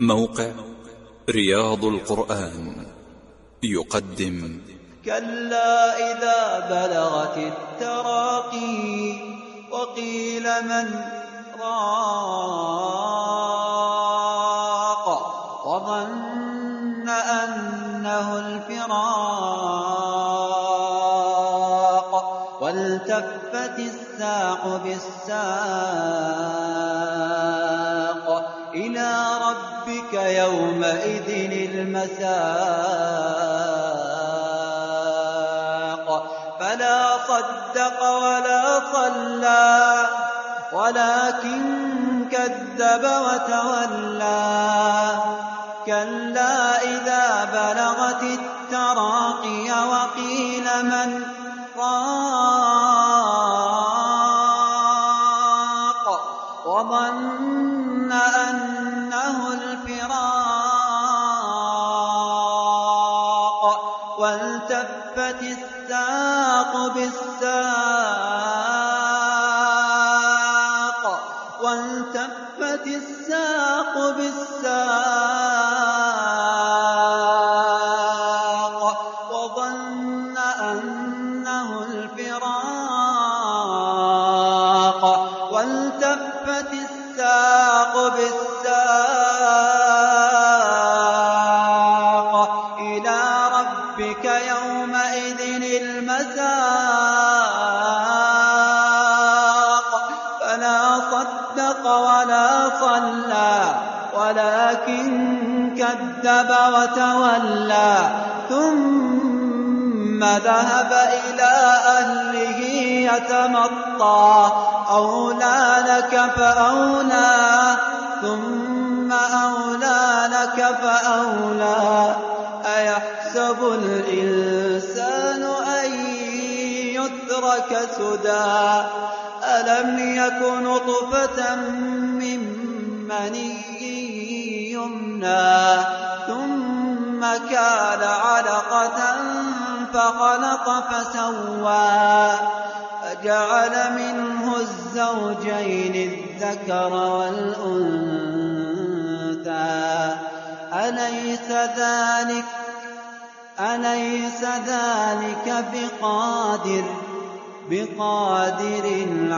موقع رياض القرآن يقدم. كلا إذا بلغت التراقي وقيل من راق وظن أنه الفراق والتفت الساق بالساق ربك يومئذ المساق. فلا صدق ولا صلى ولكن كذب وتولى. كلا إذا بلغت التراقي وقيل من راق. والتفت الساق بالساق والتفت الساق بالساق وظن أنه الفراق والتفت الساق بالساق المساق فلا صدق ولا صلى ولكن كذب وتولى. ثم ذهب إلى أهله يتمطى. أولى لك فأولى. ثم أولى لك فأولى. أيحسب الإنسان يترك سدى. ألم يك نطفة من مني يمنى. ثم كان علقة فخلق فسوى. فجعل منه الزوجين الذكر والأنثى. أليس ذلك أليس ذلك بقادر؟ بقادر على